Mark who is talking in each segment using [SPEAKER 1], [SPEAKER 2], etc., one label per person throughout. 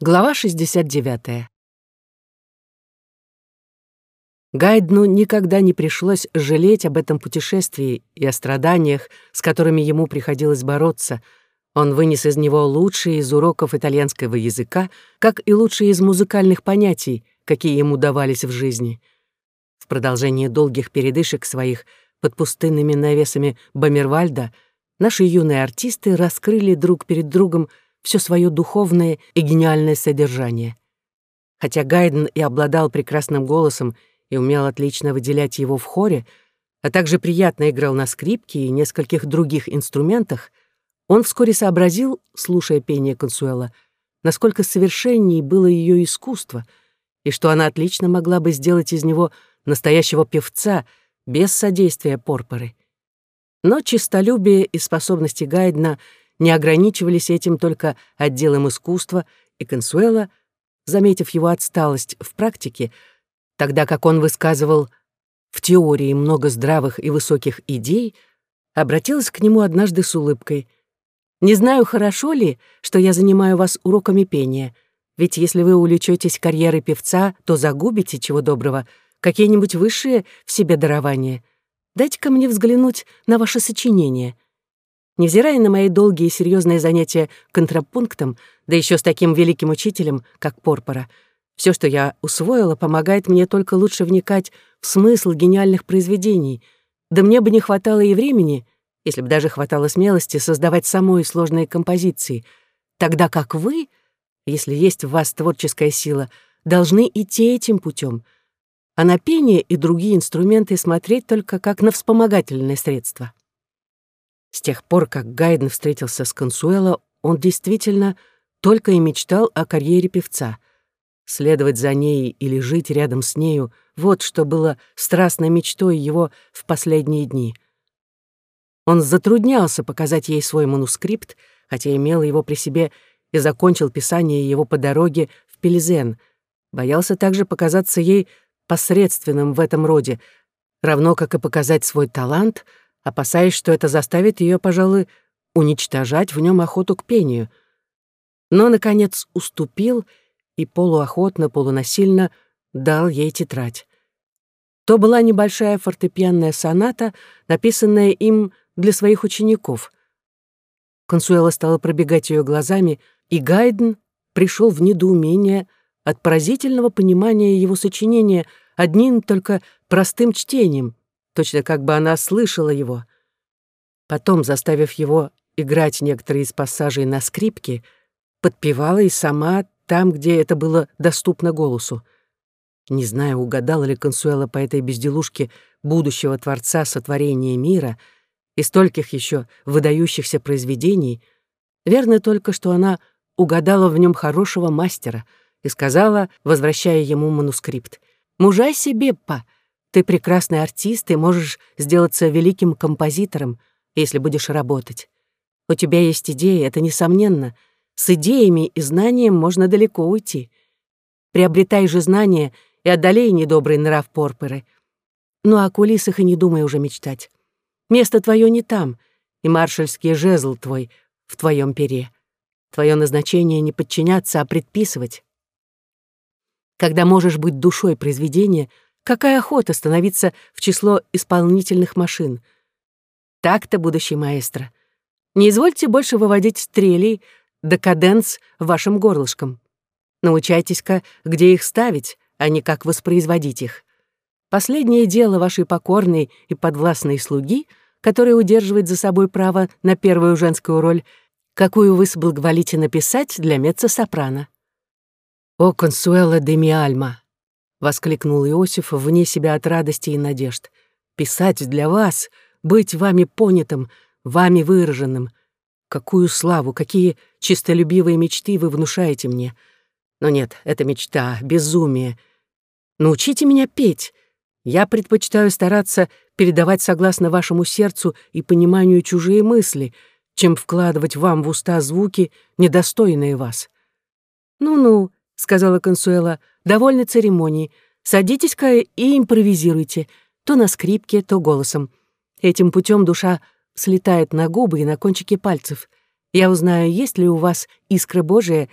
[SPEAKER 1] Глава 69. Гайдну никогда не пришлось жалеть об этом путешествии и о страданиях, с которыми ему приходилось бороться. Он вынес из него лучшие из уроков итальянского языка, как и лучшие из музыкальных понятий, какие ему давались в жизни. В продолжении долгих передышек своих под пустынными навесами Бамервальда наши юные артисты раскрыли друг перед другом все свое духовное и гениальное содержание. Хотя Гайден и обладал прекрасным голосом и умел отлично выделять его в хоре, а также приятно играл на скрипке и нескольких других инструментах, он вскоре сообразил, слушая пение Консуэла, насколько совершенней было ее искусство, и что она отлично могла бы сделать из него настоящего певца без содействия Порпоры. Но честолюбие и способности Гайдна — не ограничивались этим только отделом искусства, и Консуэла, заметив его отсталость в практике, тогда как он высказывал в теории много здравых и высоких идей, обратилась к нему однажды с улыбкой. «Не знаю, хорошо ли, что я занимаю вас уроками пения, ведь если вы увлечетесь карьерой певца, то загубите, чего доброго, какие-нибудь высшие в себе дарования. Дайте-ка мне взглянуть на ваше сочинение. Невзирая на мои долгие и серьезные занятия контрапунктом, да еще с таким великим учителем, как Порпора, все, что я усвоила, помогает мне только лучше вникать в смысл гениальных произведений. Да мне бы не хватало и времени, если бы даже хватало смелости, создавать самой сложные композиции, тогда как вы, если есть в вас творческая сила, должны идти этим путем, а на пение и другие инструменты смотреть только как на вспомогательное средство. С тех пор, как Гайден встретился с Консуэло, он действительно только и мечтал о карьере певца. Следовать за ней или жить рядом с нею — вот что было страстной мечтой его в последние дни. Он затруднялся показать ей свой манускрипт, хотя имел его при себе и закончил писание его по дороге в Пелизен. Боялся также показаться ей посредственным в этом роде, равно как и показать свой талант — опасаясь, что это заставит ее, пожалуй, уничтожать в нем охоту к пению. Но, наконец, уступил и полуохотно, полунасильно дал ей тетрадь. То была небольшая фортепианная соната, написанная им для своих учеников. Консуэла стала пробегать ее глазами, и Гайден пришел в недоумение от поразительного понимания его сочинения одним только простым чтением, точно как бы она слышала его. Потом, заставив его играть некоторые из пассажей на скрипке, подпевала и сама там, где это было доступно голосу. Не знаю, угадала ли Консуэла по этой безделушке будущего Творца сотворения мира и стольких еще выдающихся произведений, верно только, что она угадала в нем хорошего мастера и сказала, возвращая ему манускрипт, «Мужайся, Беппа, ты прекрасный артист и можешь сделаться великим композитором, если будешь работать. У тебя есть идеи, это несомненно. С идеями и знанием можно далеко уйти. Приобретай же знания и одолей недобрый нрав порпоры. Ну, а о кулисах и не думай уже мечтать. Место твое не там, и маршальский жезл твой в твоем пере. Твое назначение не подчиняться, а предписывать. Когда можешь быть душой произведения — Какая охота становиться в число исполнительных машин. Так-то, будущий маэстро. Не извольте больше выводить стрелей да каденс вашим горлышком. Научайтесь-ка, где их ставить, а не как воспроизводить их. Последнее дело вашей покорной и подвластной слуги, которая удерживает за собой право на первую женскую роль, какую вы соблаговолите написать для меццо-сопрано. «О, консуэла де миальма!» — воскликнул Иосиф вне себя от радости и надежд. «Писать для вас, быть вами понятым, вами выраженным. Какую славу, какие чистолюбивые мечты вы внушаете мне. Но нет, это мечта, безумие. Научите меня петь. Я предпочитаю стараться передавать согласно вашему сердцу и пониманию чужие мысли, чем вкладывать вам в уста звуки, недостойные вас». «Ну-ну», — сказала Консуэла, — Довольно церемонии. Садитесь-ка и импровизируйте, то на скрипке, то голосом. Этим путем душа слетает на губы и на кончики пальцев. Я узнаю, есть ли у вас искра Божия,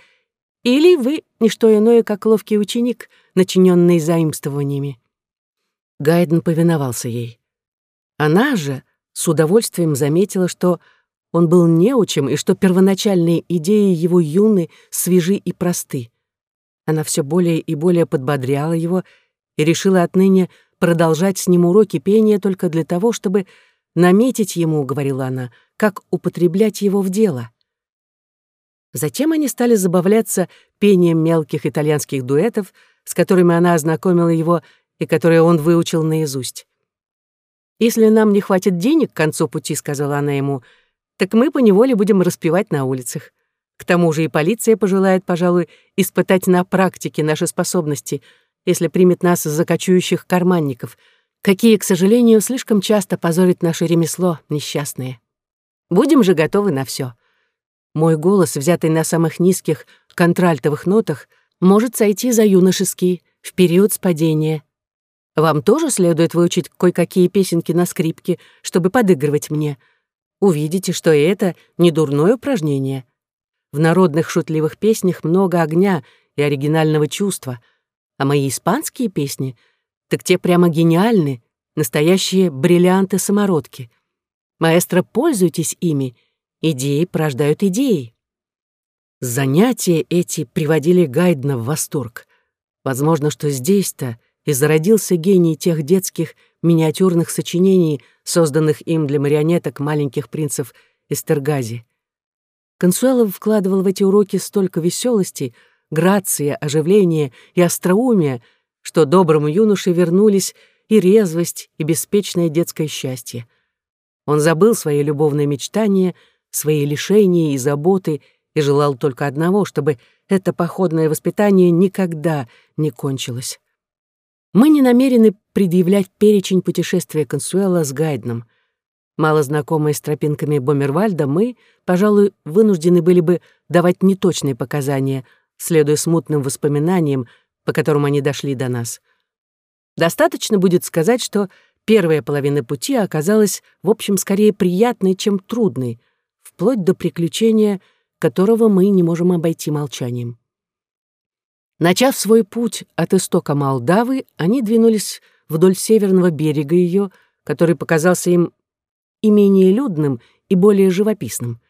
[SPEAKER 1] Или вы — ничто иное, как ловкий ученик, начиненный заимствованиями». Гайден повиновался ей. Она же с удовольствием заметила, что он был неучим и что первоначальные идеи его юны, свежи и просты. Она все более и более подбодряла его и решила отныне продолжать с ним уроки пения только для того, чтобы наметить ему, говорила она, как употреблять его в дело. Затем они стали забавляться пением мелких итальянских дуэтов, с которыми она ознакомила его и которые он выучил наизусть. «Если нам не хватит денег к концу пути», — сказала она ему, «так мы поневоле будем распевать на улицах. К тому же и полиция пожелает, пожалуй, испытать на практике наши способности, если примет нас за кочующих карманников, какие, к сожалению, слишком часто позорят наше ремесло, несчастные. Будем же готовы на все. Мой голос, взятый на самых низких контральтовых нотах, может сойти за юношеский в период спадения, вам тоже следует выучить кое-какие песенки на скрипке, чтобы подыгрывать мне. Увидите, что и это не дурное упражнение. В народных шутливых песнях много огня и оригинального чувства, а мои испанские песни, так те прямо гениальны, настоящие бриллианты-самородки. Маэстро, пользуйтесь ими, идеи порождают идеи. Занятия эти приводили Гайдна в восторг. Возможно, что здесь-то и зародился гений тех детских миниатюрных сочинений, созданных им для марионеток маленьких принцев Эстергази. Консуэлов вкладывал в эти уроки столько веселости, грации, оживления и остроумия, что доброму юноше вернулись и резвость, и беспечное детское счастье. Он забыл свои любовные мечтания, свои лишения и заботы и желал только одного, чтобы это походное воспитание никогда не кончилось. Мы не намерены предъявлять перечень путешествия Консуэла с Гайдном. Мало знакомые с тропинками Бомервальда, мы, пожалуй, вынуждены были бы давать неточные показания, следуя смутным воспоминаниям, по которым они дошли до нас. Достаточно будет сказать, что первая половина пути оказалась, в общем, скорее приятной, чем трудной, вплоть до приключения, которого мы не можем обойти молчанием. Начав свой путь от истока Молдавы, они двинулись вдоль северного берега ее, который показался им и менее людным, и более живописным.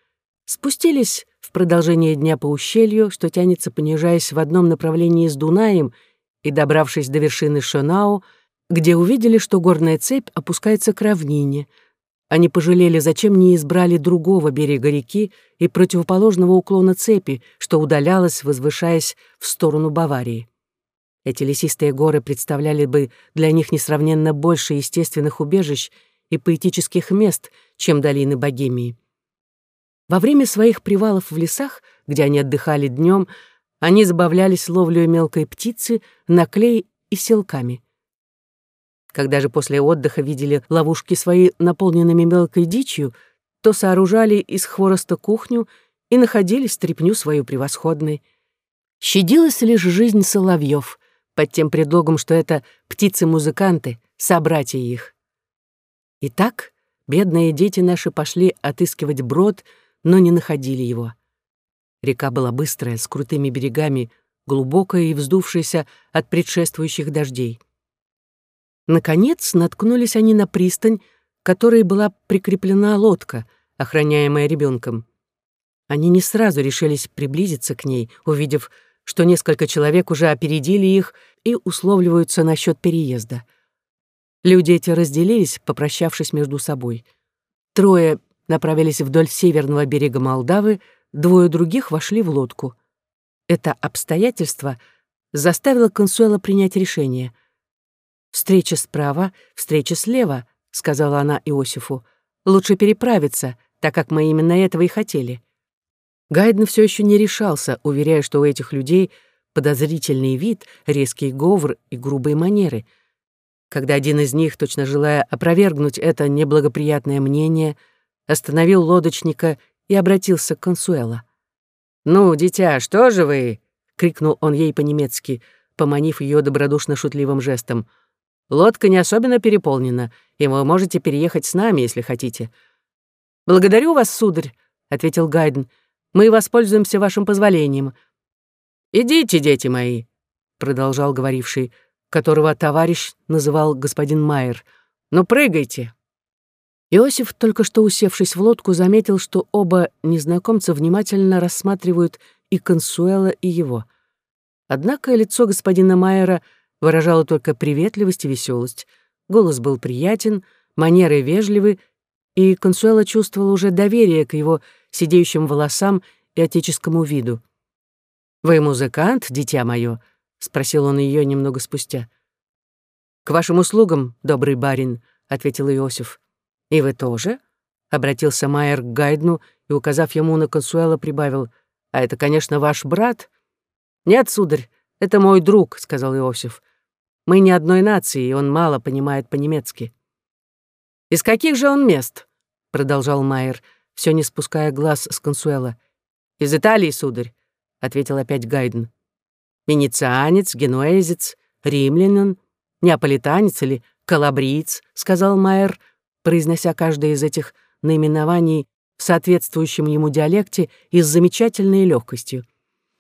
[SPEAKER 1] Спустились в продолжение дня по ущелью, что тянется, понижаясь в одном направлении с Дунаем, и, добравшись до вершины Шонау, где увидели, что горная цепь опускается к равнине — они пожалели, зачем не избрали другого берега реки и противоположного уклона цепи, что удалялось, возвышаясь в сторону Баварии. Эти лесистые горы представляли бы для них несравненно больше естественных убежищ и поэтических мест, чем долины Богемии. Во время своих привалов в лесах, где они отдыхали днем, они забавлялись ловлей мелкой птицы на клей и селками. Когда же после отдыха видели ловушки свои наполненными мелкой дичью, то сооружали из хвороста кухню и находили стряпню свою превосходной. Щадилась лишь жизнь соловьев под тем предлогом, что это птицы-музыканты, собратья их. Итак, бедные дети наши пошли отыскивать брод, но не находили его. Река была быстрая, с крутыми берегами, глубокая и вздувшаяся от предшествующих дождей. Наконец наткнулись они на пристань, которой была прикреплена лодка, охраняемая ребенком. Они не сразу решились приблизиться к ней, увидев, что несколько человек уже опередили их и условливаются насчет переезда. Люди эти разделились, попрощавшись между собой. Трое направились вдоль северного берега Молдавы, двое других вошли в лодку. Это обстоятельство заставило Консуэла принять решение — «Встреча справа, встреча слева», — сказала она Иосифу. «Лучше переправиться, так как мы именно этого и хотели». Гайден все еще не решался, уверяя, что у этих людей подозрительный вид, резкий говор и грубые манеры. Когда один из них, точно желая опровергнуть это неблагоприятное мнение, остановил лодочника и обратился к Консуэла. «Ну, дитя, что же вы?» — крикнул он ей по-немецки, поманив ее добродушно-шутливым жестом — Лодка не особенно переполнена, и вы можете переехать с нами, если хотите». «Благодарю вас, сударь», — ответил Гайден. «Мы воспользуемся вашим позволением». «Идите, дети мои», — продолжал говоривший, которого товарищ называл господин Майер. «Ну, прыгайте». Иосиф, только что усевшись в лодку, заметил, что оба незнакомца внимательно рассматривают и Консуэла, и его. Однако лицо господина Майера выражало только приветливость и веселость. Голос был приятен, манеры вежливы, и Консуэла чувствовала уже доверие к его сидеющим волосам и отеческому виду. «Вы музыкант, дитя мое?» — спросил он ее немного спустя. «К вашим услугам, добрый барин», — ответил Иосиф. «И вы тоже?» — обратился Майер к Гайдну и, указав ему на Консуэла, прибавил. «А это, конечно, ваш брат?» «Нет, сударь, это мой друг», — сказал Иосиф. «Мы не одной нации, и он мало понимает по-немецки». «Из каких же он мест?» — продолжал Майер, все не спуская глаз с Консуэла. «Из Италии, сударь», — ответил опять Гайден. «Венецианец, генуэзец, римлянин, неаполитанец или калабриец», — сказал Майер, произнося каждое из этих наименований в соответствующем ему диалекте и с замечательной легкостью.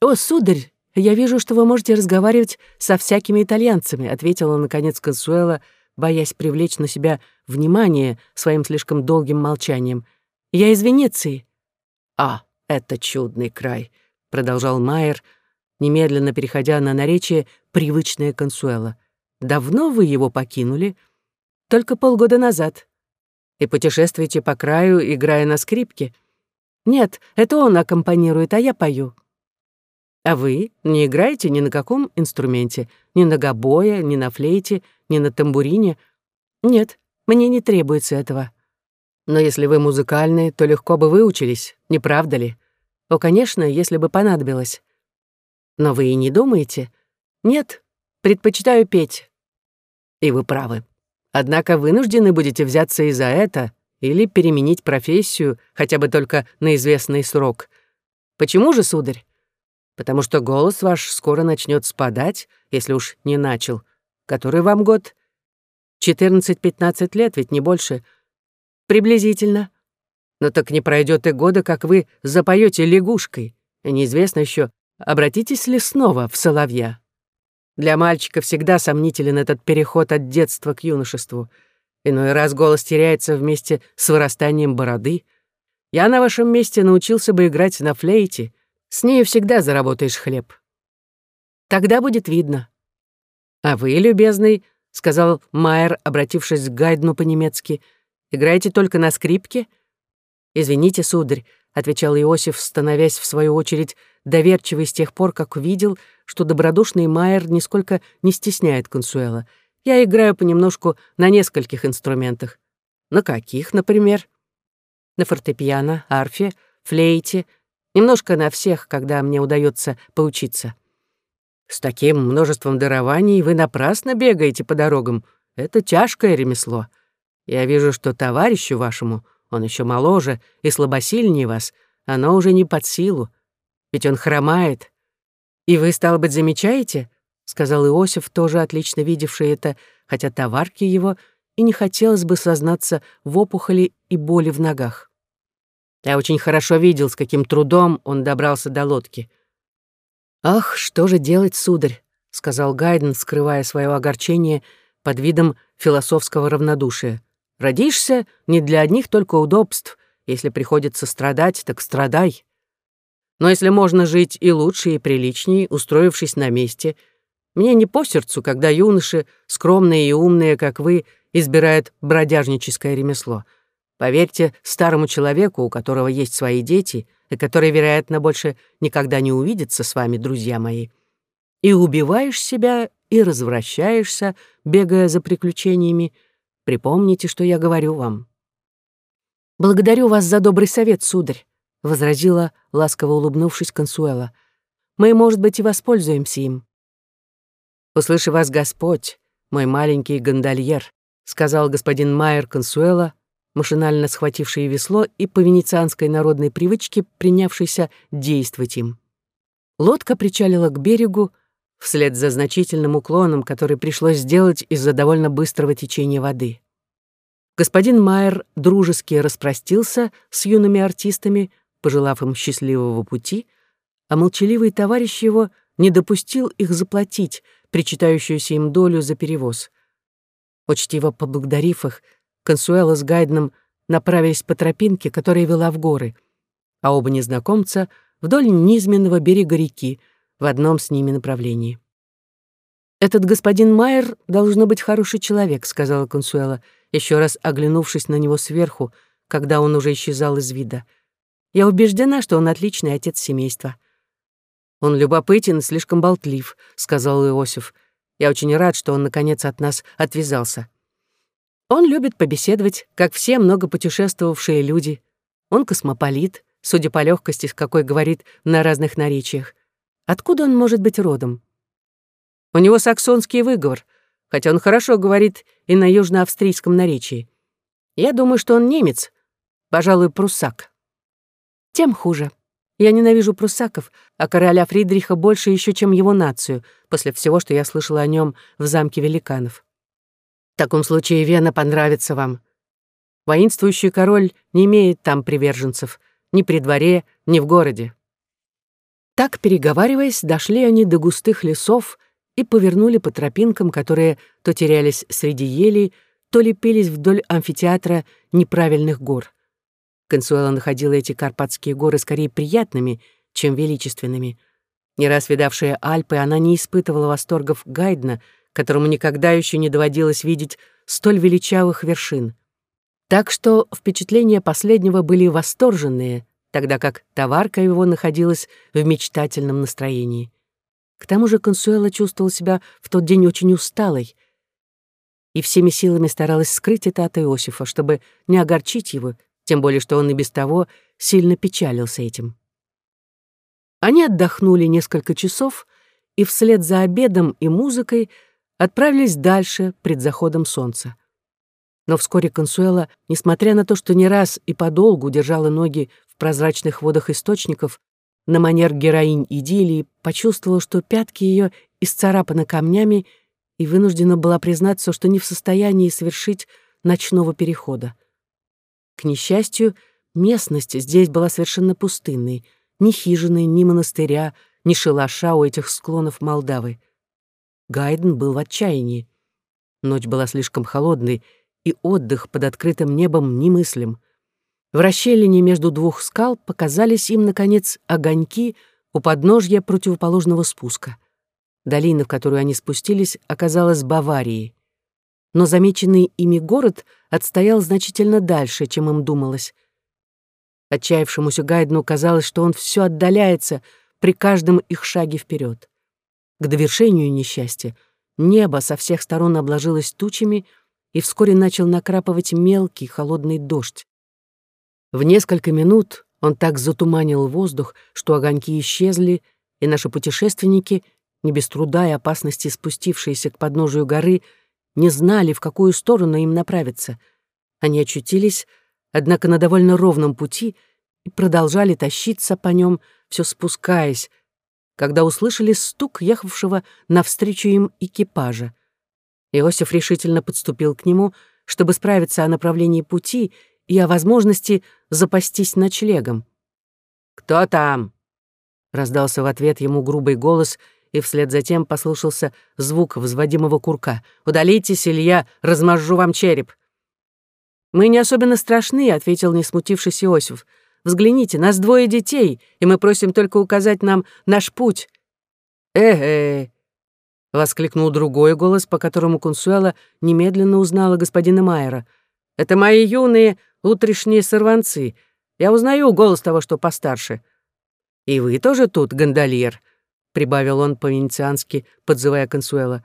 [SPEAKER 1] «О, сударь, я вижу, что вы можете разговаривать со всякими итальянцами», ответила, наконец, Консуэла, боясь привлечь на себя внимание своим слишком долгим молчанием. «Я из Венеции». «А, это чудный край», — продолжал Майер, немедленно переходя на наречие привычное Консуэла. «Давно вы его покинули?» «Только полгода назад». «И путешествуете по краю, играя на скрипке?» «Нет, это он аккомпанирует, а я пою». «А вы не играете ни на каком инструменте? Ни на гобое, ни на флейте, ни на тамбурине?» «Нет, мне не требуется этого». «Но если вы музыкальны, то легко бы выучились, не правда ли?» «О, конечно, если бы понадобилось». «Но вы и не думаете?» «Нет, предпочитаю петь». «И вы правы. Однако вынуждены будете взяться и за это или переменить профессию, хотя бы только на известный срок. Почему же, сударь? Потому что голос ваш скоро начнет спадать, если уж не начал. Который вам год? 14-15 лет, ведь не больше. Приблизительно. Но так не пройдет и года, как вы запоете лягушкой. И неизвестно еще, обратитесь ли снова в соловья. Для мальчика всегда сомнителен этот переход от детства к юношеству. Иной раз голос теряется вместе с вырастанием бороды. Я на вашем месте научился бы играть на флейте. С нею всегда заработаешь хлеб. Тогда будет видно. А вы, любезный, — сказал Майер, обратившись к Гайдну по-немецки, — играете только на скрипке? Извините, сударь, — отвечал Иосиф, становясь, в свою очередь, доверчивый с тех пор, как увидел, что добродушный Майер нисколько не стесняет Консуэла. Я играю понемножку на нескольких инструментах. На каких, например? На фортепиано, арфе, флейте, немножко на всех, когда мне удается поучиться. С таким множеством дарований вы напрасно бегаете по дорогам. Это тяжкое ремесло. Я вижу, что товарищу вашему, он еще моложе и слабосильнее вас, оно уже не под силу. Ведь он хромает, «И вы, стало быть, замечаете?» — сказал Иосиф, тоже отлично видевший это, хотя товарки его и не хотелось бы сознаться в опухоли и боли в ногах. Я очень хорошо видел, с каким трудом он добрался до лодки. «Ах, что же делать, сударь?» — сказал Гайден, скрывая свое огорчение под видом философского равнодушия. «Родишься не для одних только удобств. Если приходится страдать, так страдай. Но если можно жить и лучше, и приличнее, устроившись на месте, мне не по сердцу, когда юноши, скромные и умные, как вы, избирают бродяжническое ремесло. Поверьте старому человеку, у которого есть свои дети, и который, вероятно, больше никогда не увидится с вами, друзья мои. И убиваешь себя, и развращаешься, бегая за приключениями. Припомните, что я говорю вам. Благодарю вас за добрый совет, сударь возразила, ласково улыбнувшись Консуэла. «Мы, может быть, и воспользуемся им». «Услыши вас Господь, мой маленький гондольер», сказал господин Майер Консуэла, машинально схвативший весло и по венецианской народной привычке принявшийся действовать им. Лодка причалила к берегу, вслед за значительным уклоном, который пришлось сделать из-за довольно быстрого течения воды. Господин Майер дружески распростился с юными артистами, пожелав им счастливого пути, а молчаливый товарищ его не допустил их заплатить причитающуюся им долю за перевоз. Учтиво поблагодарив их, Консуэла с Гайденом направились по тропинке, которая вела в горы, а оба незнакомца — вдоль низменного берега реки в одном с ними направлении. «Этот господин Майер должно быть хороший человек», — сказала Консуэла, еще раз оглянувшись на него сверху, когда он уже исчезал из вида. «Я убеждена, что он отличный отец семейства». «Он любопытен и слишком болтлив», — сказал Иосиф. «Я очень рад, что он, наконец, от нас отвязался». «Он любит побеседовать, как все много путешествовавшие люди. Он космополит, судя по легкости, с какой говорит на разных наречиях. Откуда он может быть родом? У него саксонский выговор, хотя он хорошо говорит и на южноавстрийском наречии. Я думаю, что он немец, пожалуй, пруссак. Тем хуже. Я ненавижу пруссаков, а короля Фридриха больше еще, чем его нацию, после всего, что я слышала о нем в замке великанов. В таком случае Вена понравится вам. Воинствующий король не имеет там приверженцев, ни при дворе, ни в городе. Так, переговариваясь, дошли они до густых лесов и повернули по тропинкам, которые то терялись среди елей, то лепились вдоль амфитеатра неправильных гор. Консуэла находила эти Карпатские горы скорее приятными, чем величественными. Не раз видавшая Альпы, она не испытывала восторгов Гайдна, которому никогда еще не доводилось видеть столь величавых вершин. Так что впечатления последнего были восторженные, тогда как товарка его находилась в мечтательном настроении. К тому же Консуэла чувствовала себя в тот день очень усталой и всеми силами старалась скрыть это от Иосифа, чтобы не огорчить его, тем более что он и без того сильно печалился этим. Они отдохнули несколько часов и вслед за обедом и музыкой отправились дальше пред заходом солнца. Но вскоре Консуэла, несмотря на то, что не раз и подолгу держала ноги в прозрачных водах источников, на манер героинь идиллии, почувствовала, что пятки ее исцарапаны камнями и вынуждена была признаться, что не в состоянии совершить ночного перехода. К несчастью, местность здесь была совершенно пустынной. Ни хижины, ни монастыря, ни шалаша у этих склонов Молдавы. Гайден был в отчаянии. Ночь была слишком холодной, и отдых под открытым небом немыслим. В расщелине между двух скал показались им, наконец, огоньки у подножья противоположного спуска. Долина, в которую они спустились, оказалась Баварией. Но замеченный ими город отстоял значительно дальше, чем им думалось. Отчаявшемуся Гайдну казалось, что он все отдаляется при каждом их шаге вперед. К довершению несчастья небо со всех сторон обложилось тучами — и вскоре начал накрапывать мелкий холодный дождь. В несколько минут он так затуманил воздух, что огоньки исчезли, и наши путешественники, не без труда и опасности спустившиеся к подножию горы, не знали, в какую сторону им направиться. Они очутились, однако, на довольно ровном пути и продолжали тащиться по нем, все спускаясь, когда услышали стук ехавшего навстречу им экипажа. Иосиф решительно подступил к нему, чтобы справиться о направлении пути и о возможности запастись ночлегом. «Кто там?» — раздался в ответ ему грубый голос, и вслед за тем послышался звук взводимого курка. «Удалитесь, или я размажу вам череп!» «Мы не особенно страшны», — ответил не смутившись Иосиф. «Взгляните, нас двое детей, и мы просим только указать нам наш путь». «Э-э, Воскликнул другой голос, по которому Кунсуэла немедленно узнала господина Майера. «Это мои юные утрешние сорванцы. Я узнаю голос того, что постарше». «И вы тоже тут, гондольер?» — прибавил он по-венециански, подзывая Консуэла.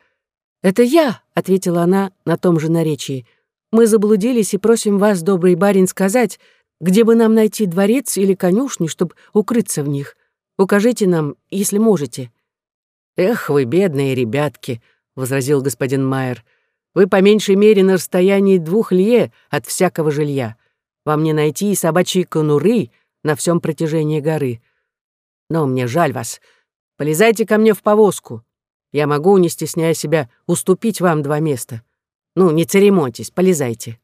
[SPEAKER 1] «Это я», — ответила она на том же наречии. «Мы заблудились и просим вас, добрый барин, сказать, где бы нам найти дворец или конюшню, чтобы укрыться в них. Укажите нам, если можете». «Эх вы, бедные ребятки», — возразил господин Майер. «Вы по меньшей мере на расстоянии двух лье от всякого жилья. Вам не найти и собачьи конуры на всем протяжении горы. Но мне жаль вас. Полезайте ко мне в повозку. Я могу, не стесняя себя, уступить вам два места. Ну, не церемоньтесь, полезайте».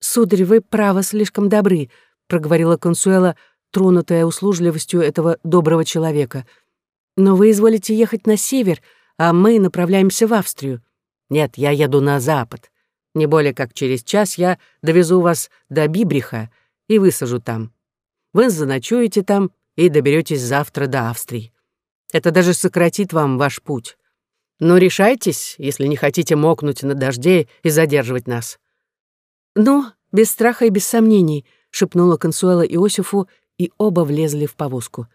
[SPEAKER 1] «Сударь, вы, право, слишком добры», — проговорила Консуэла, тронутая услужливостью этого доброго человека — Но вы изволите ехать на север, а мы направляемся в Австрию. Нет, я еду на запад. Не более как через час я довезу вас до Бибриха и высажу там. Вы заночуете там и доберетесь завтра до Австрии. Это даже сократит вам ваш путь. Но решайтесь, если не хотите мокнуть на дожде и задерживать нас». «Ну, без страха и без сомнений», — шепнула Консуэла Иосифу, и оба влезли в повозку.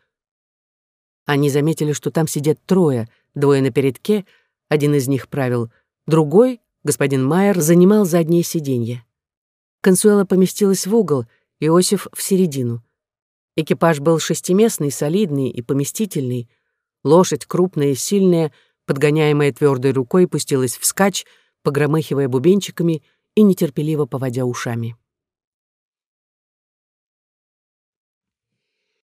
[SPEAKER 1] Они заметили, что там сидят трое, двое на передке, один из них правил, другой, господин Майер, занимал заднее сиденье. Консуэла поместилась в угол, Иосиф — в середину. Экипаж был шестиместный, солидный и поместительный. Лошадь, крупная и сильная, подгоняемая твердой рукой, пустилась вскачь, погромыхивая бубенчиками и нетерпеливо поводя ушами.